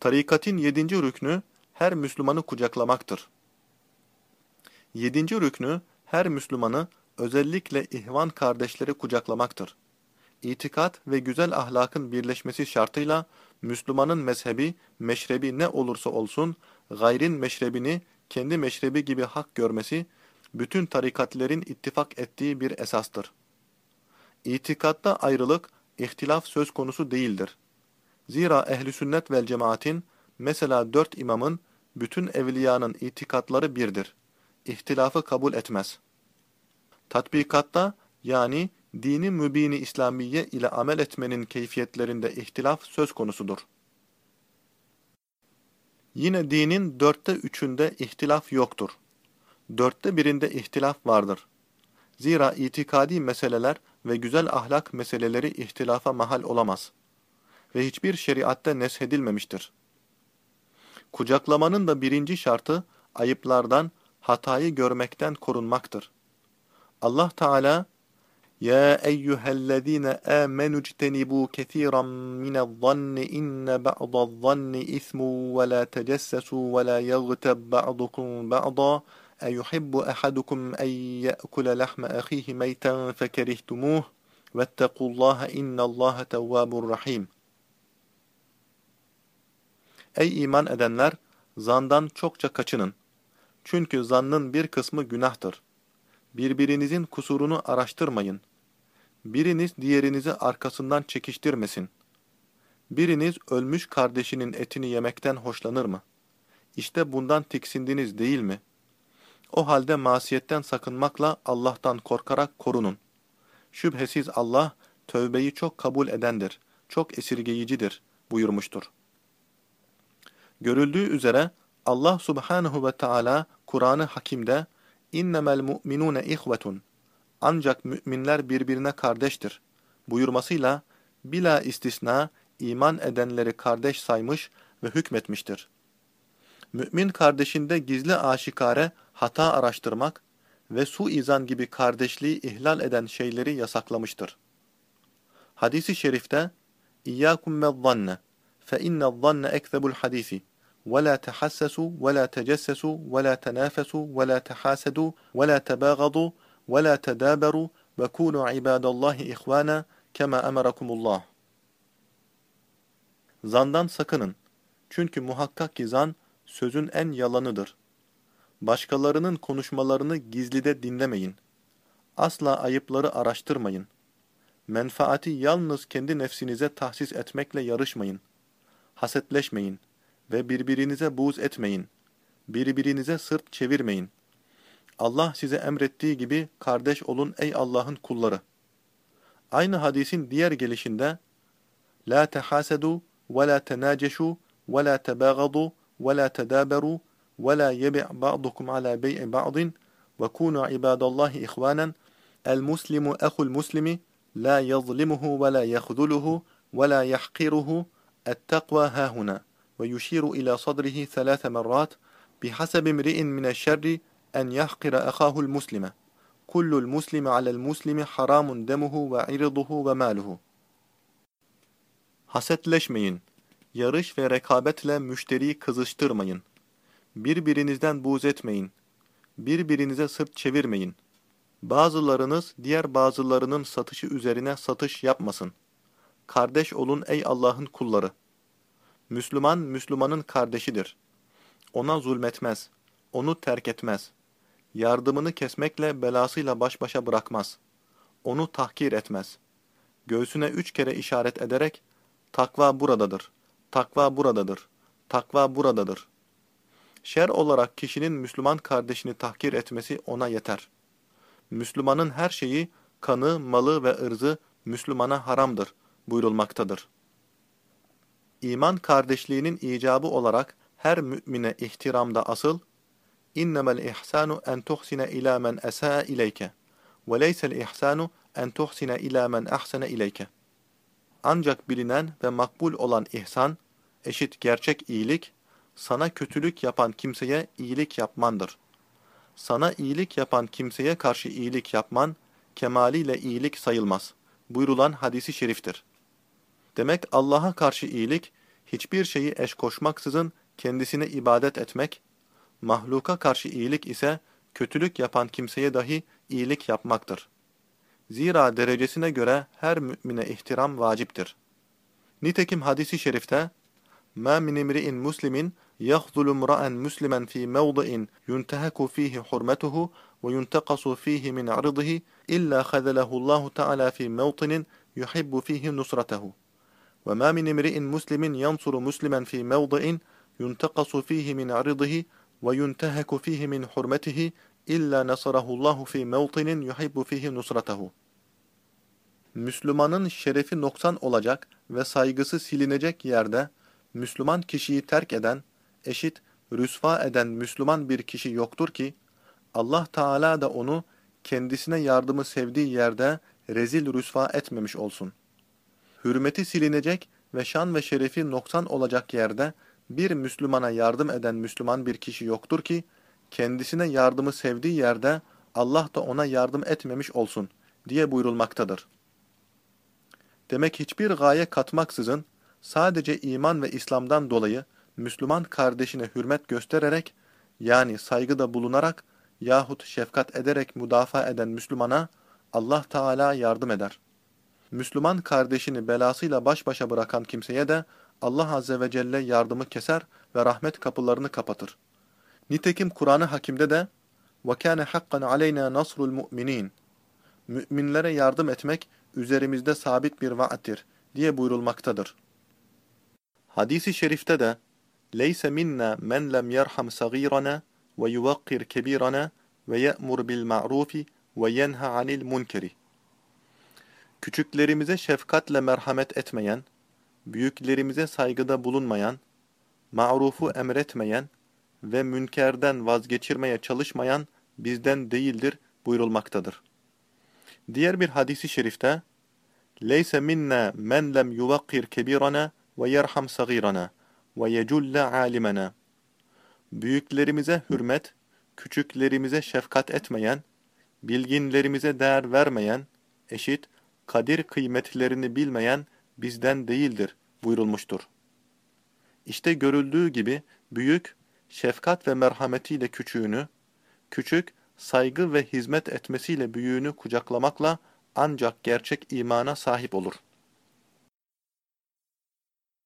Tarikatın yedinci rüknü her Müslümanı kucaklamaktır. Yedinci rüknü her Müslümanı özellikle ihvan kardeşleri kucaklamaktır. İtikat ve güzel ahlakın birleşmesi şartıyla Müslümanın mezhebi, meşrebi ne olursa olsun, gayrin meşrebini kendi meşrebi gibi hak görmesi, bütün tarikatlerin ittifak ettiği bir esastır. İtikatta ayrılık, ihtilaf söz konusu değildir. Zira ehli sünnet vel cemaatin, mesela dört imamın, bütün evliyanın itikatları birdir. İhtilafı kabul etmez. Tatbikatta, yani dini mübini İslamiye ile amel etmenin keyfiyetlerinde ihtilaf söz konusudur. Yine dinin dörtte üçünde ihtilaf yoktur. Dörtte birinde ihtilaf vardır. Zira itikadi meseleler ve güzel ahlak meseleleri ihtilafa mahal olamaz Ve hiçbir şeriatte neshedilmemiştir. Kucaklamanın da birinci şartı ayıplardan, hatayı görmekten korunmaktır. Allah Teala يا أيها الذين آمنوا اجتنبوا كثيرا من الظن إن بعض الظن إثم ولا تجسسوا ولا يغتب بعضكم بعضا أيحب أحدكم أن يأكل لحم أخيه ميتا فكرهتموه واتقوا الله إن الله تواب رحيم Ey iman edenler! Zandan çokça kaçının. Çünkü zannın bir kısmı günahtır. Birbirinizin kusurunu araştırmayın. Biriniz diğerinizi arkasından çekiştirmesin. Biriniz ölmüş kardeşinin etini yemekten hoşlanır mı? İşte bundan tiksindiniz değil mi? O halde masiyetten sakınmakla Allah'tan korkarak korunun. Şüphesiz Allah, tövbeyi çok kabul edendir, çok esirgeyicidir buyurmuştur. Görüldüğü üzere Allah subhanehu ve Teala Kur'an-ı Hakim'de innemel mu'minune ihvetun ancak müminler birbirine kardeştir buyurmasıyla bila istisna iman edenleri kardeş saymış ve hükmetmiştir. Mümin kardeşinde gizli aşikare hata araştırmak ve suizan gibi kardeşliği ihlal eden şeyleri yasaklamıştır. Hadis-i şerifte İyyâkum vezzanne fe innezzanne ekzebul hadisi ولا تحسسوا ولا تجسسوا ولا تنافسوا ولا تحاسدوا ولا تباغضوا ولا تدابروا وكونوا عباد الله إخوانا كما أمركم الله Zandan sakının. Çünkü muhakkak ki zan sözün en yalanıdır. Başkalarının konuşmalarını gizlide dinlemeyin. Asla ayıpları araştırmayın. Menfaati yalnız kendi nefsinize tahsis etmekle yarışmayın. Hasetleşmeyin Ve birbirinize buğz etmeyin. Birbirinize sırt çevirmeyin. Allah size emrettiği gibi kardeş olun ey Allah'ın kulları. Aynı hadisin diğer gelişinde La tehasedu ve la tenaceşu ve la tebagadu ve la tedaberu ve la yebi' ba'dukum ala bey'i ba'din ve kunu ibadallahi ihvanen el muslimu ehul muslimi la yazlimuhu ve la ve yushiru ila sadrihi selase merrat bihasab imri'in min eşşerri en yahqira ahahu'l muslime. Kullul muslime alel muslimi haramun demuhu ve irduhu ve maluhu. Hasetleşmeyin. Yarış ve rekabetle müşteriyi kızıştırmayın. Birbirinizden buğz etmeyin. Birbirinize sırt çevirmeyin. Bazılarınız diğer bazılarının satışı üzerine satış yapmasın. Kardeş olun ey Allah'ın kulları. Müslüman, Müslümanın kardeşidir. Ona zulmetmez, onu terk etmez. Yardımını kesmekle belasıyla baş başa bırakmaz. Onu tahkir etmez. Göğsüne üç kere işaret ederek, takva buradadır, takva buradadır, takva buradadır. Şer olarak kişinin Müslüman kardeşini tahkir etmesi ona yeter. Müslümanın her şeyi, kanı, malı ve ırzı Müslümana haramdır buyurulmaktadır. İman kardeşliğinin icabı olarak her mümine ihtiramda asıl innemel ihsanu en tuhsine ila men esaa ileyke ve leysel ihsanu en tuhsine ila men ahsene ileyke. Ancak bilinen ve makbul olan ihsan, eşit gerçek iyilik, sana kötülük yapan kimseye iyilik yapmandır. Sana iyilik yapan kimseye karşı iyilik yapman, kemaliyle iyilik sayılmaz. Buyurulan hadisi şeriftir. Demek Allah'a karşı iyilik, hiçbir şeyi eş koşmaksızın kendisine ibadet etmek, mahluka karşı iyilik ise kötülük yapan kimseye dahi iyilik yapmaktır. Zira derecesine göre her mümine ihtiram vaciptir. Nitekim hadisi şerifte مَا مِنْ اِمْرِئٍ مُسْلِمٍ يَخْذُلُ مْرَأً مُسْلِمًا ف۪ي مَوْضِئٍ يُنْتَهَكُ ف۪يهِ حُرْمَتُهُ وَيُنْتَقَصُ ف۪يهِ مِنْ عِرْضِهِ إِلَّا خَذَلَهُ اللّٰهُ تَعَالَى ف۪ي مَوْطِنٍ يُحِبُّ ف۪يهِ نُصْرَتَهُ ve ma min imri'in muslimin yansuru muslimen fi mevdi'in yuntakasu fihi min aridihi ve yunteheku fihi min hurmetihi illa nasarahullahu fi mevtinin yuhibbu fihi nusratahu. Müslümanın şerefi noksan olacak ve saygısı silinecek yerde Müslüman kişiyi terk eden, eşit, rüsva eden Müslüman bir kişi yoktur ki, Allah Teala da onu kendisine yardımı sevdiği yerde rezil rüsva etmemiş olsun. Hürmeti silinecek ve şan ve şerefi noksan olacak yerde bir Müslümana yardım eden Müslüman bir kişi yoktur ki, kendisine yardımı sevdiği yerde Allah da ona yardım etmemiş olsun diye buyurulmaktadır. Demek hiçbir gaye katmaksızın sadece iman ve İslam'dan dolayı Müslüman kardeşine hürmet göstererek yani saygıda bulunarak yahut şefkat ederek müdafaa eden Müslümana Allah Teala yardım eder. Müslüman kardeşini belasıyla baş başa bırakan kimseye de Allah Azze ve Celle yardımı keser ve rahmet kapılarını kapatır. Nitekim Kur'an-ı Hakim'de de وَكَانَ حَقًّا عَلَيْنَا نَصْرُ الْمُؤْمِنِينَ Müminlere yardım etmek üzerimizde sabit bir vaattir diye buyurulmaktadır. Hadis-i şerifte de لَيْسَ مِنَّا مَنْ لَمْ يَرْحَمْ صَغِيرَنَا وَيُوَقِّرْ كَبِيرَنَا وَيَأْمُرْ بِالْمَعْرُوفِ وَيَنْهَ عَنِ الْمُنْكَرِ Küçüklerimize şefkatle merhamet etmeyen, büyüklerimize saygıda bulunmayan, ma'rufu emretmeyen ve münkerden vazgeçirmeye çalışmayan bizden değildir buyurulmaktadır. Diğer bir hadisi şerifte "Leyse minna men lem yuvakkir kebirana ve yerham sagirana ve yeculle alimana." Büyüklerimize hürmet, küçüklerimize şefkat etmeyen, bilginlerimize değer vermeyen, eşit, kadir kıymetlerini bilmeyen bizden değildir buyurulmuştur. İşte görüldüğü gibi büyük, şefkat ve merhametiyle küçüğünü, küçük, saygı ve hizmet etmesiyle büyüğünü kucaklamakla ancak gerçek imana sahip olur.''